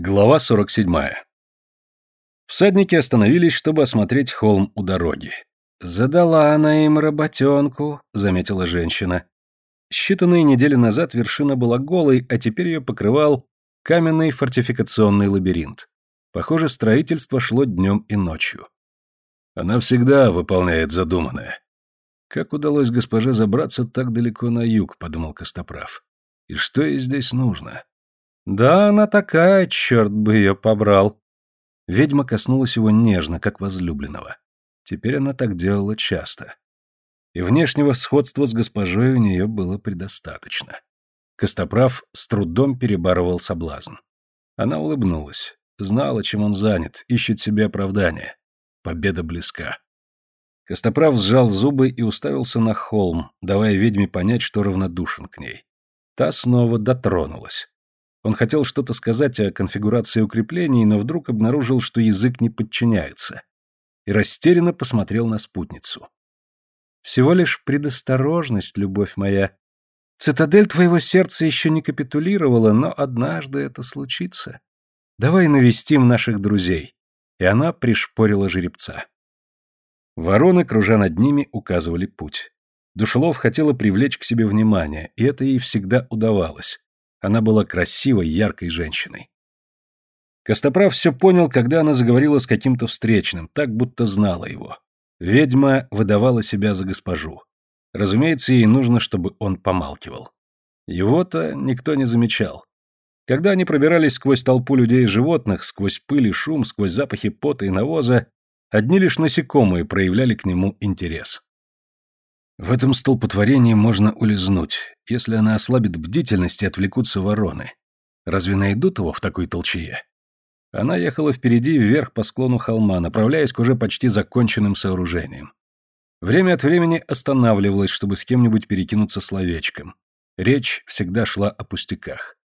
Глава 47. Всадники остановились, чтобы осмотреть холм у дороги. «Задала она им работенку», — заметила женщина. Считанные недели назад вершина была голой, а теперь ее покрывал каменный фортификационный лабиринт. Похоже, строительство шло днем и ночью. Она всегда выполняет задуманное. Как удалось госпоже забраться так далеко на юг, подумал Костоправ. И что ей здесь нужно? Да, она такая, черт бы ее побрал. Ведьма коснулась его нежно, как возлюбленного. Теперь она так делала часто. И внешнего сходства с госпожой у нее было предостаточно. Костоправ с трудом перебарывал соблазн. Она улыбнулась. Знала, чем он занят, ищет себе оправдание. Победа близка. Костоправ сжал зубы и уставился на холм, давая ведьме понять, что равнодушен к ней. Та снова дотронулась. Он хотел что-то сказать о конфигурации укреплений, но вдруг обнаружил, что язык не подчиняется. И растерянно посмотрел на спутницу. «Всего лишь предосторожность, любовь моя. Цитадель твоего сердца еще не капитулировала, но однажды это случится. Давай навестим наших друзей». И она пришпорила жеребца. Вороны, кружа над ними, указывали путь. Душелов хотела привлечь к себе внимание, и это ей всегда удавалось. Она была красивой, яркой женщиной. Костоправ все понял, когда она заговорила с каким-то встречным, так будто знала его. Ведьма выдавала себя за госпожу. Разумеется, ей нужно, чтобы он помалкивал. Его-то никто не замечал. Когда они пробирались сквозь толпу людей и животных, сквозь пыль и шум, сквозь запахи пота и навоза, одни лишь насекомые проявляли к нему интерес. В этом столпотворении можно улизнуть, если она ослабит бдительность и отвлекутся вороны. Разве найдут его в такой толчее? Она ехала впереди вверх по склону холма, направляясь к уже почти законченным сооружениям. Время от времени останавливалась, чтобы с кем-нибудь перекинуться словечком. Речь всегда шла о пустяках.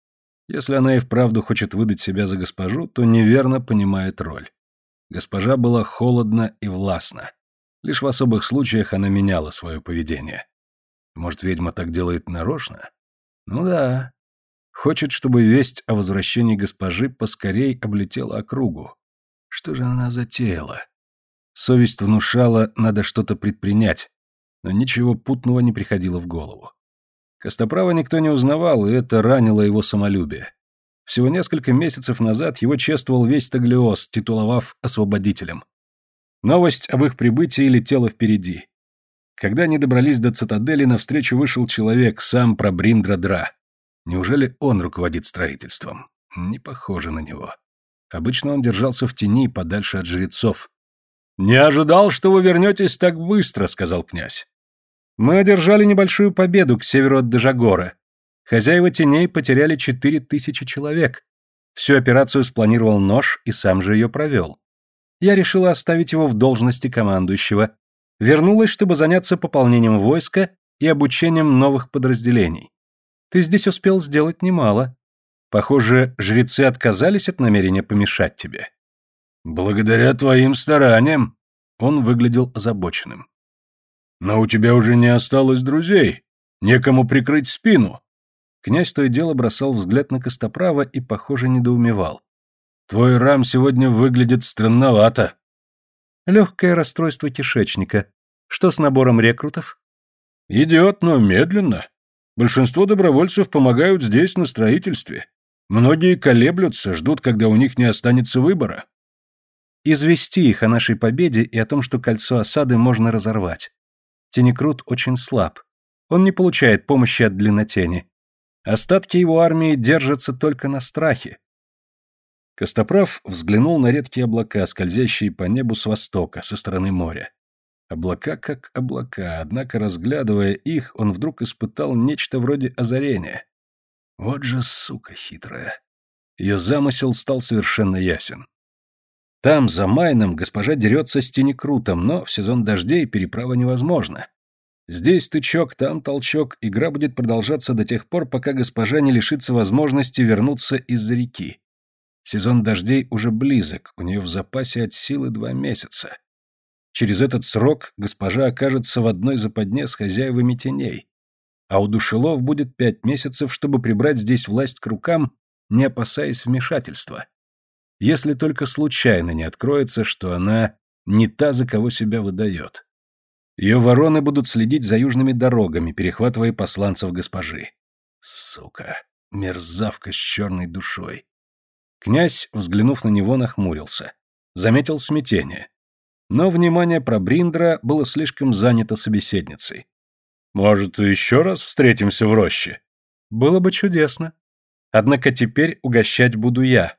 Если она и вправду хочет выдать себя за госпожу, то неверно понимает роль. Госпожа была холодна и властна. Лишь в особых случаях она меняла свое поведение. Может, ведьма так делает нарочно? Ну да. Хочет, чтобы весть о возвращении госпожи поскорей облетела округу. Что же она затеяла? Совесть внушала, надо что-то предпринять, но ничего путного не приходило в голову. Костоправа никто не узнавал, и это ранило его самолюбие. Всего несколько месяцев назад его чествовал весь Таглиоз, титуловав освободителем. Новость об их прибытии летела впереди. Когда они добрались до цитадели, навстречу вышел человек, сам Прабриндра-Дра. Неужели он руководит строительством? Не похоже на него. Обычно он держался в тени, подальше от жрецов. «Не ожидал, что вы вернетесь так быстро», — сказал князь. «Мы одержали небольшую победу к северу от Дежагора. Хозяева теней потеряли четыре тысячи человек. Всю операцию спланировал нож и сам же ее провел я решила оставить его в должности командующего, вернулась, чтобы заняться пополнением войска и обучением новых подразделений. Ты здесь успел сделать немало. Похоже, жрецы отказались от намерения помешать тебе. Благодаря твоим стараниям. Он выглядел озабоченным. Но у тебя уже не осталось друзей. Некому прикрыть спину. Князь то и дело бросал взгляд на Костоправа и, похоже, недоумевал. Твой рам сегодня выглядит странновато. Легкое расстройство кишечника. Что с набором рекрутов? Идет, но медленно. Большинство добровольцев помогают здесь, на строительстве. Многие колеблются, ждут, когда у них не останется выбора. Извести их о нашей победе и о том, что кольцо осады можно разорвать. Тенекрут очень слаб. Он не получает помощи от длиннотени. Остатки его армии держатся только на страхе. Костоправ взглянул на редкие облака, скользящие по небу с востока, со стороны моря. Облака как облака, однако, разглядывая их, он вдруг испытал нечто вроде озарения. Вот же сука хитрая. Ее замысел стал совершенно ясен. Там, за Майном, госпожа дерется с тенекрутом, но в сезон дождей переправа невозможна. Здесь тычок, там толчок, игра будет продолжаться до тех пор, пока госпожа не лишится возможности вернуться из-за реки. Сезон дождей уже близок, у нее в запасе от силы два месяца. Через этот срок госпожа окажется в одной западне с хозяевами теней, а у душелов будет пять месяцев, чтобы прибрать здесь власть к рукам, не опасаясь вмешательства. если только случайно не откроется, что она не та, за кого себя выдает. Ее вороны будут следить за южными дорогами, перехватывая посланцев госпожи. Сука, мерзавка с черной душой. Князь, взглянув на него, нахмурился. Заметил смятение. Но внимание про Бриндра было слишком занято собеседницей. «Может, еще раз встретимся в роще?» «Было бы чудесно. Однако теперь угощать буду я».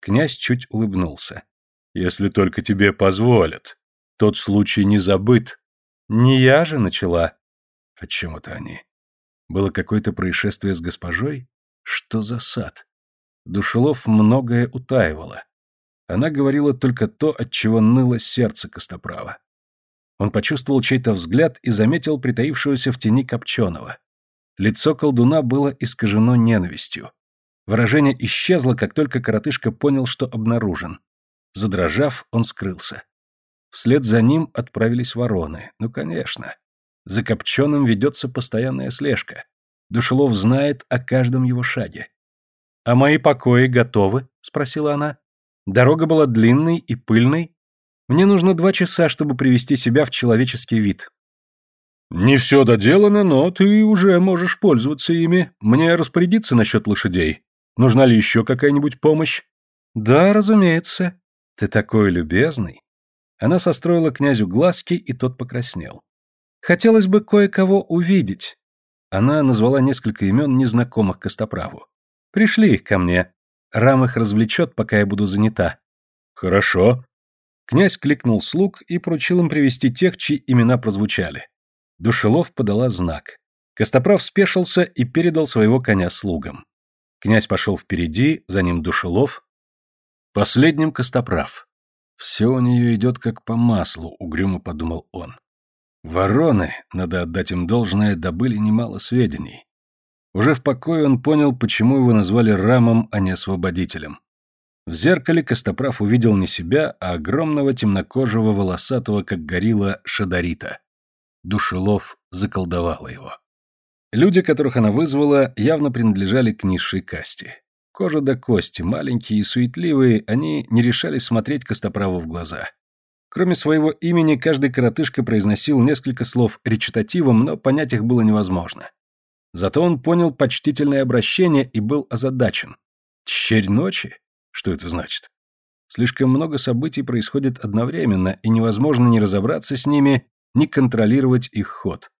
Князь чуть улыбнулся. «Если только тебе позволят. Тот случай не забыт». «Не я же начала». «О чем это они? Было какое-то происшествие с госпожой? Что за сад?» Душелов многое утаивала. Она говорила только то, от чего ныло сердце Костоправа. Он почувствовал чей-то взгляд и заметил притаившегося в тени Копченого. Лицо колдуна было искажено ненавистью. Выражение исчезло, как только коротышка понял, что обнаружен. Задрожав, он скрылся. Вслед за ним отправились вороны. Ну, конечно. За Копченым ведется постоянная слежка. Душелов знает о каждом его шаге. «А мои покои готовы?» — спросила она. Дорога была длинной и пыльной. Мне нужно два часа, чтобы привести себя в человеческий вид. Не все доделано, но ты уже можешь пользоваться ими. Мне распорядиться насчет лошадей. Нужна ли еще какая-нибудь помощь? Да, разумеется. Ты такой любезный. Она состроила князю глазки, и тот покраснел. Хотелось бы кое-кого увидеть. Она назвала несколько имен незнакомых Костоправу. Пришли их ко мне. Рам их развлечет, пока я буду занята. Хорошо. Князь кликнул слуг и поручил им привести тех, чьи имена прозвучали. Душелов подала знак. Костоправ спешился и передал своего коня слугам. Князь пошел впереди, за ним Душелов. Последним Костоправ. Все у нее идет как по маслу, угрюмо подумал он. Вороны, надо отдать им должное, добыли немало сведений. Уже в покое он понял, почему его назвали Рамом, а не Освободителем. В зеркале Костоправ увидел не себя, а огромного темнокожего волосатого, как горилла, Шадарита. Душелов заколдовала его. Люди, которых она вызвала, явно принадлежали к низшей касте. Кожа до кости, маленькие и суетливые, они не решались смотреть Костоправу в глаза. Кроме своего имени, каждый коротышка произносил несколько слов речитативом, но понять их было невозможно. Зато он понял почтительное обращение и был озадачен. Черь ночи? Что это значит? Слишком много событий происходит одновременно, и невозможно ни разобраться с ними, ни контролировать их ход.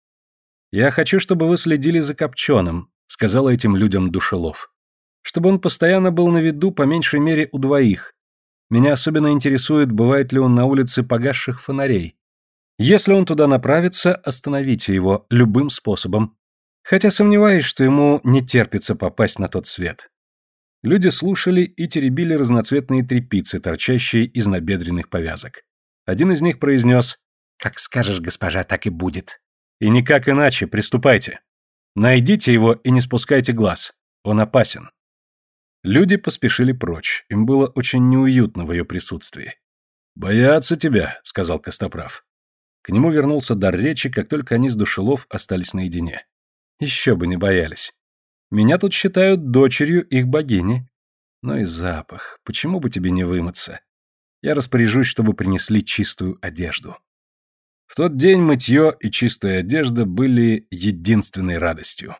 «Я хочу, чтобы вы следили за Копченым», — сказал этим людям Душелов. «Чтобы он постоянно был на виду, по меньшей мере, у двоих. Меня особенно интересует, бывает ли он на улице погасших фонарей. Если он туда направится, остановите его любым способом. Хотя сомневаюсь, что ему не терпится попасть на тот свет. Люди слушали и теребили разноцветные трепицы, торчащие из набедренных повязок. Один из них произнес «Как скажешь, госпожа, так и будет». «И никак иначе, приступайте. Найдите его и не спускайте глаз. Он опасен». Люди поспешили прочь, им было очень неуютно в ее присутствии. «Боятся тебя», — сказал Костоправ. К нему вернулся дар речи, как только они с Душелов остались наедине. Еще бы не боялись. Меня тут считают дочерью их богини. Но и запах. Почему бы тебе не вымыться? Я распоряжусь, чтобы принесли чистую одежду. В тот день мытье и чистая одежда были единственной радостью.